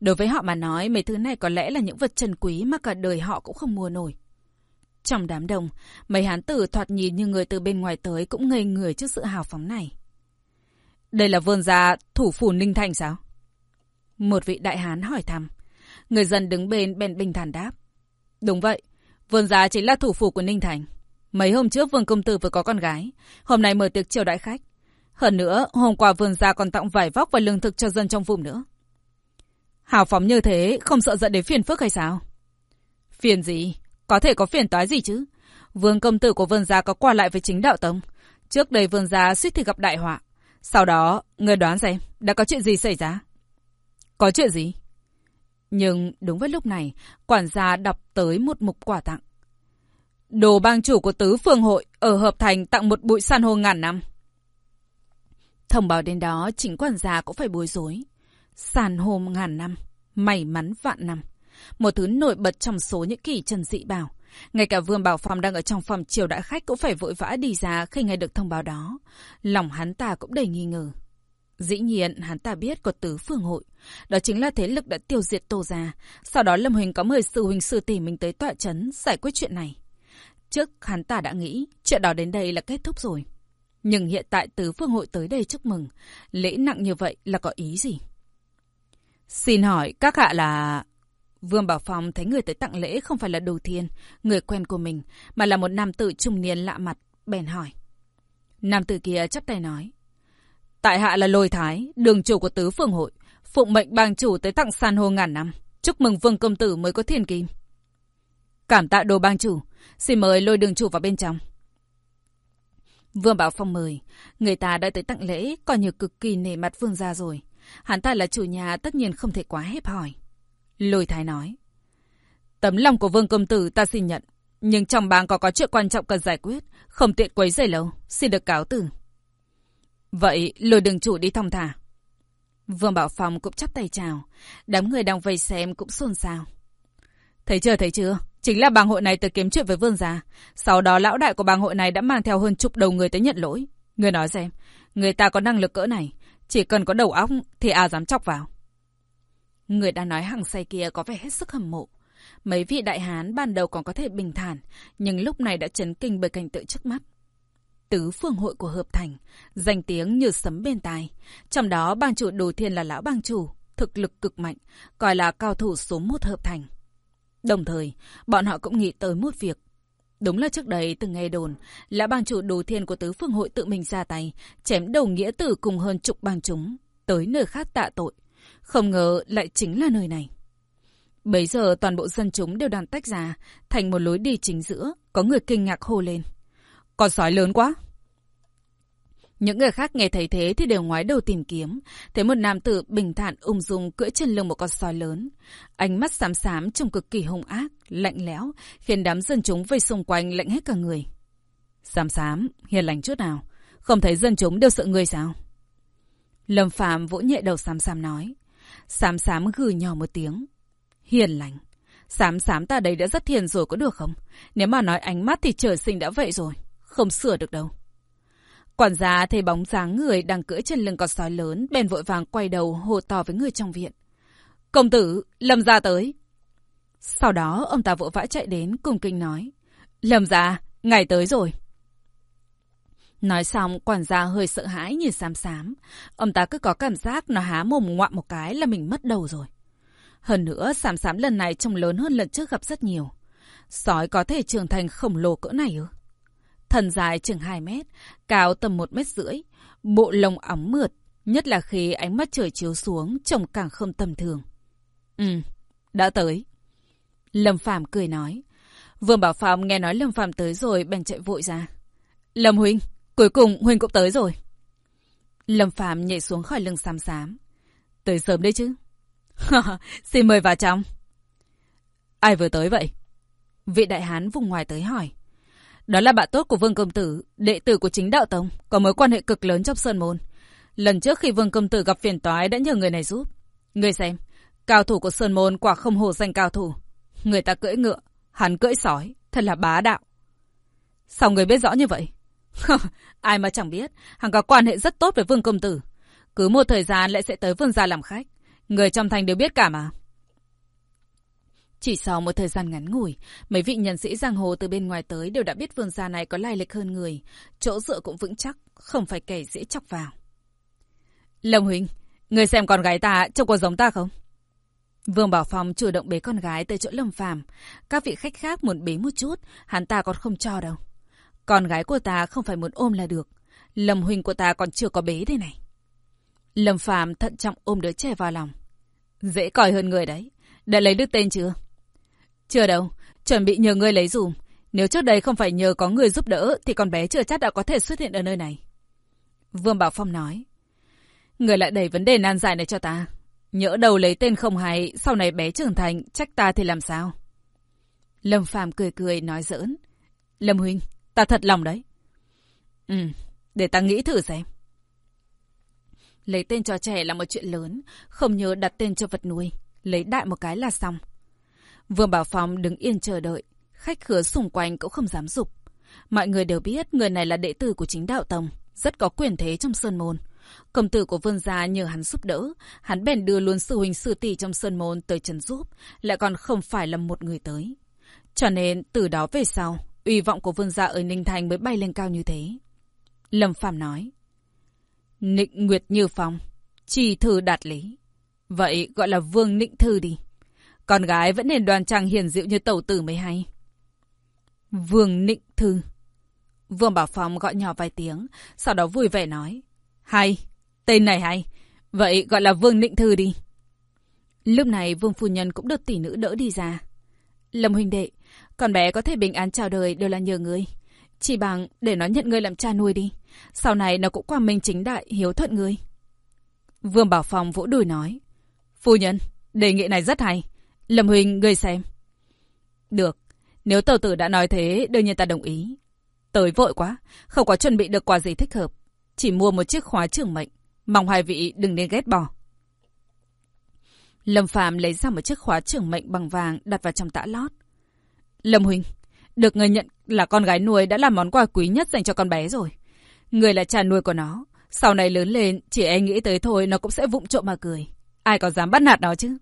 Đối với họ mà nói, mấy thứ này có lẽ là những vật trân quý mà cả đời họ cũng không mua nổi. Trong đám đông, mấy hán tử thoạt nhìn như người từ bên ngoài tới cũng ngây người trước sự hào phóng này. Đây là vườn gia thủ phủ Ninh Thành sao? Một vị đại hán hỏi thăm. Người dân đứng bên bên bình thản đáp. Đúng vậy, vườn gia chính là thủ phủ của Ninh Thành. Mấy hôm trước vương công tử vừa có con gái, hôm nay mở tiệc chiều đại khách. Hơn nữa, hôm qua vườn gia còn tặng vải vóc và lương thực cho dân trong vùng nữa. Hào phóng như thế, không sợ dẫn đến phiền phức hay sao? Phiền gì? Có thể có phiền toái gì chứ? Vương công tử của vương gia có qua lại với chính đạo tông. Trước đây vương gia suýt thì gặp đại họa. Sau đó, người đoán xem, đã có chuyện gì xảy ra? Có chuyện gì? Nhưng đúng với lúc này, quản gia đọc tới một mục quà tặng. Đồ bang chủ của tứ phương hội ở Hợp Thành tặng một bụi san hô ngàn năm. Thông báo đến đó, chính quản gia cũng phải bối rối. Sàn hô ngàn năm, may mắn vạn năm. Một thứ nổi bật trong số những kỳ trần dị bảo. Ngay cả Vương Bảo Phong đang ở trong phòng chiều đại khách cũng phải vội vã đi ra khi nghe được thông báo đó. Lòng hắn ta cũng đầy nghi ngờ. Dĩ nhiên, hắn ta biết có tứ phương hội. Đó chính là thế lực đã tiêu diệt Tô Gia. Sau đó Lâm Huỳnh có mời sư huynh sư tỷ mình tới tọa chấn giải quyết chuyện này. Trước hắn ta đã nghĩ chuyện đó đến đây là kết thúc rồi. Nhưng hiện tại tứ phương hội tới đây chúc mừng. Lễ nặng như vậy là có ý gì? Xin hỏi các hạ là... Vương Bảo Phong thấy người tới tặng lễ không phải là đầu tiên, người quen của mình, mà là một nam tử trung niên lạ mặt, bèn hỏi. Nam tử kia chắp tay nói. Tại hạ là Lôi Thái, đường chủ của tứ phương hội, phụng mệnh bang chủ tới tặng san hô ngàn năm. Chúc mừng Vương Công Tử mới có thiên kim. Cảm tạ đồ bang chủ, xin mời lôi đường chủ vào bên trong. Vương Bảo Phong mời, người ta đã tới tặng lễ, coi như cực kỳ nể mặt Vương gia rồi. Hắn ta là chủ nhà tất nhiên không thể quá hẹp hỏi. Lôi thái nói. Tấm lòng của vương công tử ta xin nhận. Nhưng trong bang có có chuyện quan trọng cần giải quyết. Không tiện quấy rầy lâu. Xin được cáo từ. Vậy lôi đường chủ đi thong thả. Vương Bảo Phong cũng chắp tay chào. Đám người đang vây xem cũng xôn xao. Thấy chưa, thấy chưa? Chính là bang hội này tới kiếm chuyện với vương gia. Sau đó lão đại của bang hội này đã mang theo hơn chục đầu người tới nhận lỗi. Người nói xem, người ta có năng lực cỡ này. Chỉ cần có đầu óc thì à dám chọc vào. Người đang nói hàng say kia có vẻ hết sức hâm mộ. Mấy vị đại hán ban đầu còn có thể bình thản, nhưng lúc này đã chấn kinh bởi cảnh tượng trước mắt. Tứ phương hội của Hợp Thành, danh tiếng như sấm bên tai. Trong đó bang chủ Đồ Thiên là lão bang chủ, thực lực cực mạnh, coi là cao thủ số một Hợp Thành. Đồng thời, bọn họ cũng nghĩ tới một việc. Đúng là trước đây từng nghe đồn, lão bang chủ Đồ Thiên của Tứ phương hội tự mình ra tay, chém đầu nghĩa tử cùng hơn chục bang chúng, tới nơi khác tạ tội. Không ngờ lại chính là nơi này. Bấy giờ toàn bộ dân chúng đều đang tách ra, thành một lối đi chính giữa, có người kinh ngạc hô lên. Con sói lớn quá. Những người khác nghe thấy thế thì đều ngoái đầu tìm kiếm. Thấy một nam tử bình thản ung dung cưỡi trên lưng một con sói lớn. Ánh mắt xám xám trông cực kỳ hung ác, lạnh lẽo, khiến đám dân chúng vây xung quanh lạnh hết cả người. Xám xám, hiền lành chút nào. Không thấy dân chúng đều sợ người sao? Lâm Phạm vỗ nhẹ đầu xám xám nói sám sám gừ nhỏ một tiếng. Hiền lành. sám sám ta đây đã rất hiền rồi có được không? Nếu mà nói ánh mắt thì trời sinh đã vậy rồi. Không sửa được đâu. Quản gia thấy bóng dáng người đang cưỡi trên lưng con sói lớn, bèn vội vàng quay đầu hô to với người trong viện. Công tử, Lâm gia tới. Sau đó ông ta vội vã chạy đến cùng kinh nói. Lâm gia, ngày tới rồi. Nói xong, quản gia hơi sợ hãi nhìn xám xám. Ông ta cứ có cảm giác nó há mồm ngoạm một cái là mình mất đầu rồi. Hơn nữa, xám xám lần này trông lớn hơn lần trước gặp rất nhiều. Sói có thể trưởng thành khổng lồ cỡ này ư? Thân dài chừng 2 mét, cao tầm 1 mét rưỡi, bộ lông óng mượt, nhất là khi ánh mắt trời chiếu xuống trông càng không tầm thường. Ừ, đã tới. Lâm Phàm cười nói. Vương Bảo Phạm nghe nói Lâm Phàm tới rồi bèn chạy vội ra. Lâm Huynh, cuối cùng Huynh cũng tới rồi. Lâm Phàm nhảy xuống khỏi lưng xám xám. Tới sớm đấy chứ. Xin mời vào trong. Ai vừa tới vậy? Vị đại hán vùng ngoài tới hỏi. Đó là bạn tốt của Vương Công Tử, đệ tử của chính đạo tông, có mối quan hệ cực lớn trong Sơn Môn. Lần trước khi Vương Công Tử gặp phiền toái đã nhờ người này giúp. Người xem, cao thủ của Sơn Môn quả không hồ danh cao thủ. Người ta cưỡi ngựa, hắn cưỡi sói, thật là bá đạo. Sao người biết rõ như vậy? Ai mà chẳng biết, hắn có quan hệ rất tốt với Vương Công Tử. Cứ một thời gian lại sẽ tới Vương gia làm khách. Người trong thành đều biết cả mà. Chỉ sau một thời gian ngắn ngủi, mấy vị nhân sĩ giang hồ từ bên ngoài tới đều đã biết vương gia này có lai lịch hơn người. Chỗ dựa cũng vững chắc, không phải kẻ dễ chọc vào. Lâm Huynh, người xem con gái ta trông có giống ta không? Vương Bảo Phong chủ động bế con gái tới chỗ Lâm Phàm. Các vị khách khác muốn bế một chút, hắn ta còn không cho đâu. Con gái của ta không phải muốn ôm là được. Lâm Huynh của ta còn chưa có bế đây này. Lâm Phàm thận trọng ôm đứa trẻ vào lòng. Dễ coi hơn người đấy. Đã lấy được tên chưa? Chưa đâu, chuẩn bị nhờ ngươi lấy dùm. Nếu trước đây không phải nhờ có người giúp đỡ thì con bé chưa chắc đã có thể xuất hiện ở nơi này. Vương Bảo Phong nói. Người lại đẩy vấn đề nan giải này cho ta. Nhỡ đầu lấy tên không hay, sau này bé trưởng thành, trách ta thì làm sao? Lâm Phàm cười cười nói giỡn. Lâm Huynh, ta thật lòng đấy. Ừ, để ta nghĩ thử xem. Lấy tên cho trẻ là một chuyện lớn, không nhớ đặt tên cho vật nuôi. Lấy đại một cái là xong. Vương Bảo Phong đứng yên chờ đợi. Khách khứa xung quanh cũng không dám dục. Mọi người đều biết người này là đệ tử của chính đạo tông, rất có quyền thế trong sơn môn. Công tử của vương gia nhờ hắn giúp đỡ, hắn bèn đưa luôn sư huynh sư tỷ trong sơn môn tới trần giúp, lại còn không phải là một người tới. Cho nên từ đó về sau, uy vọng của vương gia ở Ninh Thành mới bay lên cao như thế. Lâm Phàm nói. Nịnh Nguyệt Như Phong, chỉ thư đạt lý. Vậy gọi là vương nịnh thư đi. Con gái vẫn nên đoan trang hiền dịu như tẩu tử mới hay. Vương Nịnh Thư. Vương Bảo Phong gọi nhỏ vài tiếng, sau đó vui vẻ nói. Hay, tên này hay. Vậy gọi là Vương Nịnh Thư đi. Lúc này Vương Phu Nhân cũng được tỷ nữ đỡ đi ra. Lâm huynh đệ, con bé có thể bình an chào đời đều là nhờ ngươi. Chỉ bằng để nó nhận ngươi làm cha nuôi đi. Sau này nó cũng qua minh chính đại, hiếu thuận ngươi. Vương Bảo Phong vỗ đùi nói. Phu nhân, đề nghị này rất hay. Lâm Huynh, ngươi xem. Được, nếu tàu tử đã nói thế, đương nhiên ta đồng ý. Tới vội quá, không có chuẩn bị được quà gì thích hợp. Chỉ mua một chiếc khóa trưởng mệnh. Mong hai vị đừng nên ghét bỏ. Lâm Phạm lấy ra một chiếc khóa trưởng mệnh bằng vàng đặt vào trong tã lót. Lâm Huỳnh, được người nhận là con gái nuôi đã là món quà quý nhất dành cho con bé rồi. Người là cha nuôi của nó. Sau này lớn lên, chỉ e nghĩ tới thôi nó cũng sẽ vụng trộm mà cười. Ai có dám bắt nạt nó chứ?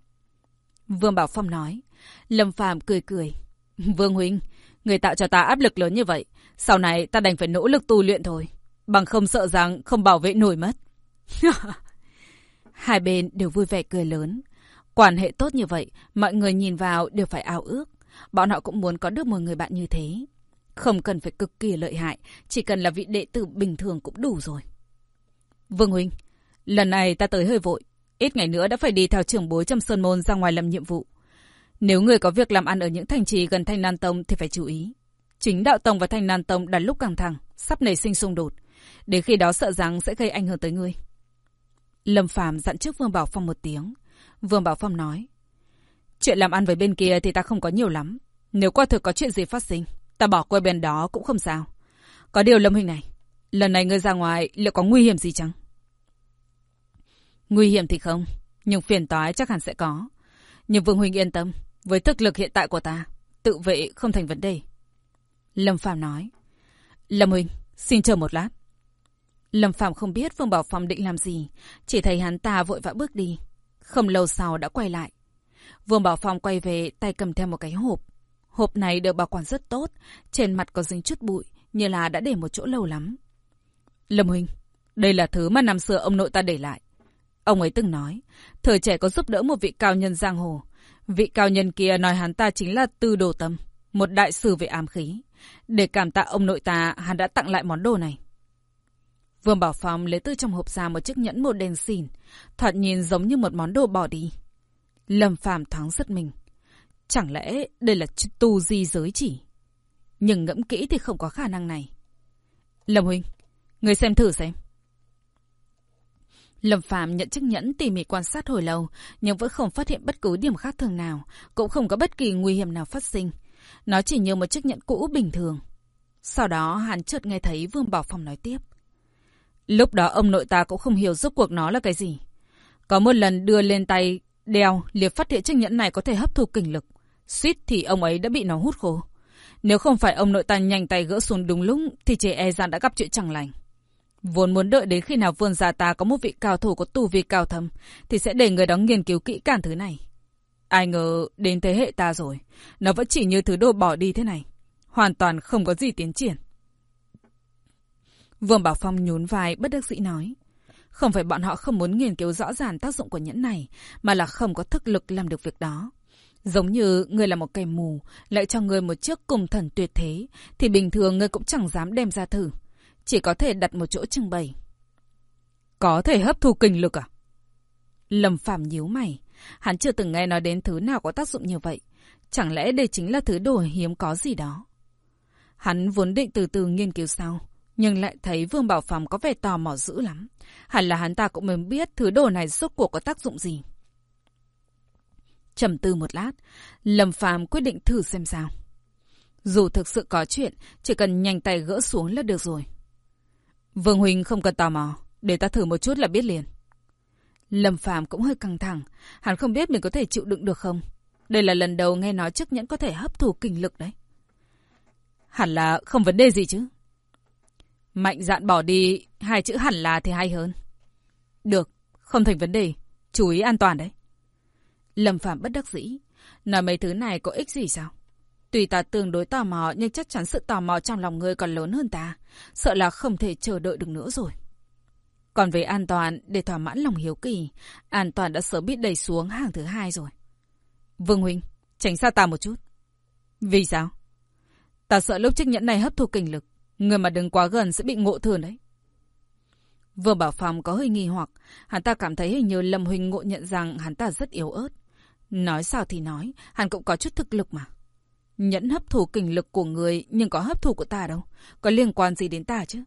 Vương Bảo Phong nói. Lâm Phàm cười cười. Vương Huỳnh, người tạo cho ta áp lực lớn như vậy. Sau này ta đành phải nỗ lực tu luyện thôi. Bằng không sợ rằng không bảo vệ nổi mất. Hai bên đều vui vẻ cười lớn. Quan hệ tốt như vậy, mọi người nhìn vào đều phải ao ước. Bọn họ cũng muốn có được một người bạn như thế. Không cần phải cực kỳ lợi hại, chỉ cần là vị đệ tử bình thường cũng đủ rồi. Vương Huynh, lần này ta tới hơi vội. Ít ngày nữa đã phải đi theo trưởng bối trong Sơn Môn ra ngoài làm nhiệm vụ. Nếu người có việc làm ăn ở những thành trì gần Thanh Nan Tông thì phải chú ý. Chính Đạo Tông và Thanh Nan Tông đã lúc căng thẳng, sắp nảy sinh xung đột. Đến khi đó sợ rằng sẽ gây ảnh hưởng tới ngươi. Lâm Phàm dặn trước Vương Bảo Phong một tiếng. Vương Bảo Phong nói. Chuyện làm ăn với bên kia thì ta không có nhiều lắm. Nếu qua thực có chuyện gì phát sinh, ta bỏ qua bên đó cũng không sao. Có điều Lâm Huynh này, lần này ngươi ra ngoài liệu có nguy hiểm gì chăng? Nguy hiểm thì không, nhưng phiền toái chắc hẳn sẽ có. Nhưng Vương Huynh yên tâm, với thực lực hiện tại của ta, tự vệ không thành vấn đề. Lâm Phạm nói. Lâm Huynh, xin chờ một lát. Lâm Phạm không biết Vương Bảo Phong định làm gì, chỉ thấy hắn ta vội vã bước đi. Không lâu sau đã quay lại. Vương Bảo Phong quay về tay cầm theo một cái hộp. Hộp này được bảo quản rất tốt, trên mặt có dính chút bụi, như là đã để một chỗ lâu lắm. Lâm Huynh, đây là thứ mà năm xưa ông nội ta để lại. Ông ấy từng nói, thời trẻ có giúp đỡ một vị cao nhân giang hồ. Vị cao nhân kia nói hắn ta chính là Tư Đồ Tâm, một đại sư về ám khí. Để cảm tạ ông nội ta, hắn đã tặng lại món đồ này. Vương Bảo Phong lấy từ trong hộp ra một chiếc nhẫn một đèn xỉn, thoạt nhìn giống như một món đồ bỏ đi. Lâm Phàm thoáng giật mình. Chẳng lẽ đây là tu di giới chỉ? Nhưng ngẫm kỹ thì không có khả năng này. Lâm Huynh, người xem thử xem. Lâm Phạm nhận chiếc nhẫn tỉ mỉ quan sát hồi lâu, nhưng vẫn không phát hiện bất cứ điểm khác thường nào, cũng không có bất kỳ nguy hiểm nào phát sinh. Nó chỉ như một chiếc nhẫn cũ bình thường. Sau đó hắn chợt nghe thấy Vương Bảo Phong nói tiếp. Lúc đó ông nội ta cũng không hiểu rốt cuộc nó là cái gì. Có một lần đưa lên tay đeo, liệt phát hiện chiếc nhẫn này có thể hấp thu kinh lực. Suýt thì ông ấy đã bị nó hút khô. Nếu không phải ông nội ta nhanh tay gỡ xuống đúng lúc, thì trẻ e rằng đã gặp chuyện chẳng lành. Vốn muốn đợi đến khi nào vương gia ta có một vị cao thủ có tu vi cao thâm, thì sẽ để người đó nghiên cứu kỹ càng thứ này. Ai ngờ đến thế hệ ta rồi, nó vẫn chỉ như thứ đồ bỏ đi thế này. Hoàn toàn không có gì tiến triển. Vương Bảo Phong nhún vai bất đắc dĩ nói. Không phải bọn họ không muốn nghiên cứu rõ ràng tác dụng của nhẫn này, mà là không có thức lực làm được việc đó. Giống như người là một cây mù, lại cho người một chiếc cùng thần tuyệt thế, thì bình thường người cũng chẳng dám đem ra thử. Chỉ có thể đặt một chỗ trưng bày. Có thể hấp thu kinh lực à? Lâm Phạm nhíu mày. Hắn chưa từng nghe nói đến thứ nào có tác dụng như vậy. Chẳng lẽ đây chính là thứ đồ hiếm có gì đó? Hắn vốn định từ từ nghiên cứu sau. Nhưng lại thấy Vương Bảo Phòng có vẻ tò mò dữ lắm. Hẳn là hắn ta cũng mới biết thứ đồ này rốt cuộc có tác dụng gì. trầm tư một lát, Lâm Phàm quyết định thử xem sao. Dù thực sự có chuyện, chỉ cần nhanh tay gỡ xuống là được rồi. Vương Huỳnh không cần tò mò, để ta thử một chút là biết liền. Lâm Phàm cũng hơi căng thẳng, hắn không biết mình có thể chịu đựng được không. Đây là lần đầu nghe nói chức nhẫn có thể hấp thụ kinh lực đấy. Hẳn là không vấn đề gì chứ. Mạnh dạn bỏ đi hai chữ hẳn là thì hay hơn. Được, không thành vấn đề. Chú ý an toàn đấy. Lâm Phạm bất đắc dĩ. Nói mấy thứ này có ích gì sao? Tùy ta tương đối tò mò nhưng chắc chắn sự tò mò trong lòng ngươi còn lớn hơn ta. Sợ là không thể chờ đợi được nữa rồi. Còn về an toàn, để thỏa mãn lòng hiếu kỳ, an toàn đã sớm biết đẩy xuống hàng thứ hai rồi. Vương Huynh, tránh xa ta một chút. Vì sao? Ta sợ lúc chiếc nhẫn này hấp thu kinh lực. Người mà đừng quá gần sẽ bị ngộ thừa đấy. Vừa bảo phòng có hơi nghi hoặc, hắn ta cảm thấy hình như Lâm Huynh ngộ nhận rằng hắn ta rất yếu ớt. Nói sao thì nói, hắn cũng có chút thực lực mà. Nhẫn hấp thụ kinh lực của người nhưng có hấp thụ của ta đâu, có liên quan gì đến ta chứ?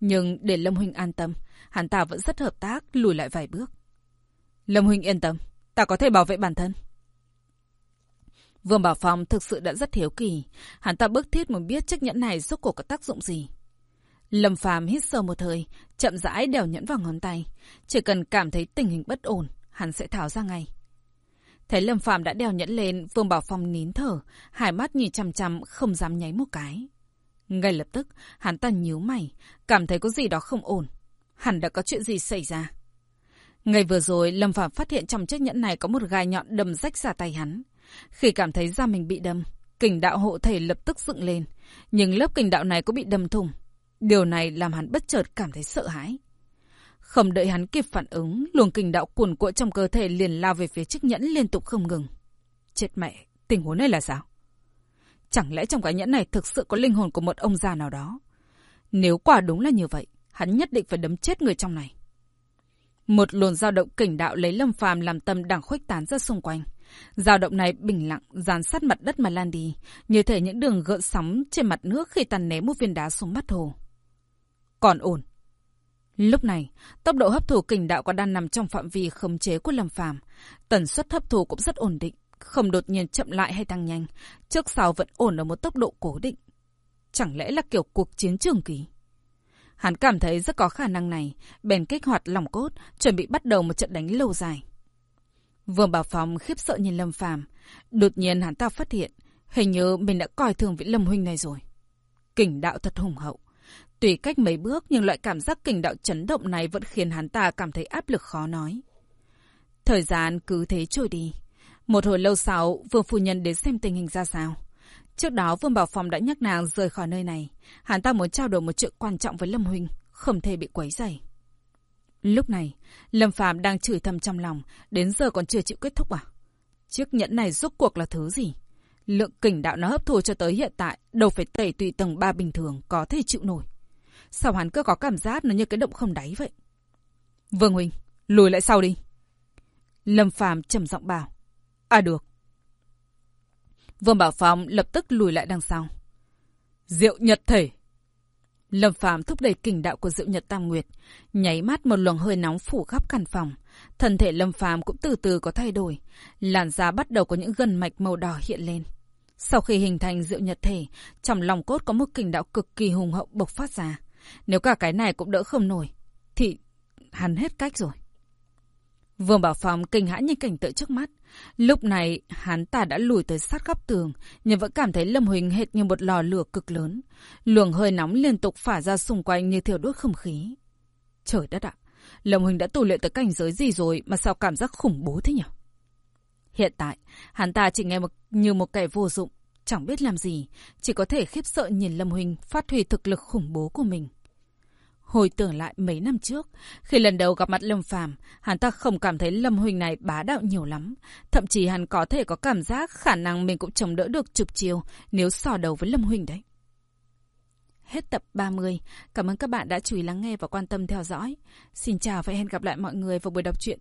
Nhưng để Lâm Huynh an tâm, hắn ta vẫn rất hợp tác, lùi lại vài bước. Lâm Huynh yên tâm, ta có thể bảo vệ bản thân. Vương Bảo Phong thực sự đã rất hiếu kỳ. Hắn ta bức thiết muốn biết chiếc nhẫn này rốt cuộc có tác dụng gì. Lâm Phàm hít sâu một hơi, chậm rãi đèo nhẫn vào ngón tay. Chỉ cần cảm thấy tình hình bất ổn, hắn sẽ tháo ra ngay. Thấy Lâm Phàm đã đeo nhẫn lên, Vương Bảo Phong nín thở, hai mắt nhìn chằm chằm, không dám nháy một cái. Ngay lập tức, hắn ta nhíu mày, cảm thấy có gì đó không ổn. Hẳn đã có chuyện gì xảy ra. Ngày vừa rồi, Lâm Phạm phát hiện trong chiếc nhẫn này có một gai nhọn đâm rách ra tay hắn. Khi cảm thấy da mình bị đâm, kình đạo hộ thể lập tức dựng lên. Nhưng lớp kình đạo này có bị đâm thủng. Điều này làm hắn bất chợt cảm thấy sợ hãi. Không đợi hắn kịp phản ứng, luồng kình đạo cuồn cuộn trong cơ thể liền lao về phía chiếc nhẫn liên tục không ngừng. Chết mẹ, tình huống này là sao? Chẳng lẽ trong cái nhẫn này thực sự có linh hồn của một ông già nào đó? Nếu quả đúng là như vậy, hắn nhất định phải đấm chết người trong này. Một luồng dao động kình đạo lấy Lâm Phàm làm tâm đang khuếch tán ra xung quanh. Dao động này bình lặng, dàn sát mặt đất mà lan đi, như thể những đường gợn sóng trên mặt nước khi tàn ném một viên đá xuống mắt hồ. Còn ổn. Lúc này, tốc độ hấp thụ kình đạo còn đang nằm trong phạm vi khống chế của Lâm Phàm, tần suất hấp thụ cũng rất ổn định, không đột nhiên chậm lại hay tăng nhanh, trước sau vẫn ổn ở một tốc độ cố định. Chẳng lẽ là kiểu cuộc chiến trường kỳ? Hắn cảm thấy rất có khả năng này, bèn kích hoạt lòng cốt, chuẩn bị bắt đầu một trận đánh lâu dài. Vương Bảo Phong khiếp sợ nhìn Lâm Phàm, đột nhiên hắn ta phát hiện, hình như mình đã coi thường vị Lâm huynh này rồi. Kình đạo thật hùng hậu. Tùy cách mấy bước nhưng loại cảm giác kình đạo chấn động này vẫn khiến hắn ta cảm thấy áp lực khó nói. Thời gian cứ thế trôi đi. Một hồi lâu sau, Vương Phu Nhân đến xem tình hình ra sao. Trước đó Vương Bảo Phong đã nhắc nàng rời khỏi nơi này. Hắn ta muốn trao đổi một chuyện quan trọng với Lâm Huynh, không thể bị quấy rầy. Lúc này, Lâm Phàm đang chửi thầm trong lòng, đến giờ còn chưa chịu kết thúc à? Chiếc nhẫn này rốt cuộc là thứ gì? Lượng kình đạo nó hấp thu cho tới hiện tại, đâu phải tẩy tùy tầng ba bình thường, có thể chịu nổi. Sao hắn cứ có cảm giác nó như cái động không đáy vậy? Vương Huynh, lùi lại sau đi. Lâm Phàm trầm giọng bảo. À được. Vương Bảo Phong lập tức lùi lại đằng sau. Diệu Nhật Thể Lâm Phàm thúc đẩy kình đạo của Diệu Nhật Tam Nguyệt, nháy mắt một luồng hơi nóng phủ khắp căn phòng. Thân thể Lâm Phàm cũng từ từ có thay đổi, làn da bắt đầu có những gân mạch màu đỏ hiện lên. Sau khi hình thành Diệu Nhật Thể, trong lòng cốt có một kình đạo cực kỳ hùng hậu bộc phát ra. Nếu cả cái này cũng đỡ không nổi, thì hắn hết cách rồi. Vương Bảo Phong kinh hãi nhìn cảnh tượng trước mắt. Lúc này, hắn ta đã lùi tới sát góc tường, nhưng vẫn cảm thấy Lâm Huỳnh hệt như một lò lửa cực lớn. Luồng hơi nóng liên tục phả ra xung quanh như thiêu đốt không khí. Trời đất ạ! Lâm Huỳnh đã tu luyện tới cảnh giới gì rồi mà sao cảm giác khủng bố thế nhỉ? Hiện tại, hắn ta chỉ nghe một, như một kẻ vô dụng, chẳng biết làm gì, chỉ có thể khiếp sợ nhìn Lâm Huỳnh phát huy thực lực khủng bố của mình. Hồi tưởng lại mấy năm trước, khi lần đầu gặp mặt Lâm Phàm, hắn ta không cảm thấy Lâm Huỳnh này bá đạo nhiều lắm. Thậm chí hắn có thể có cảm giác khả năng mình cũng chống đỡ được chục chiều nếu so đầu với Lâm Huỳnh đấy. Hết tập 30. Cảm ơn các bạn đã chú ý lắng nghe và quan tâm theo dõi. Xin chào và hẹn gặp lại mọi người vào buổi đọc truyện.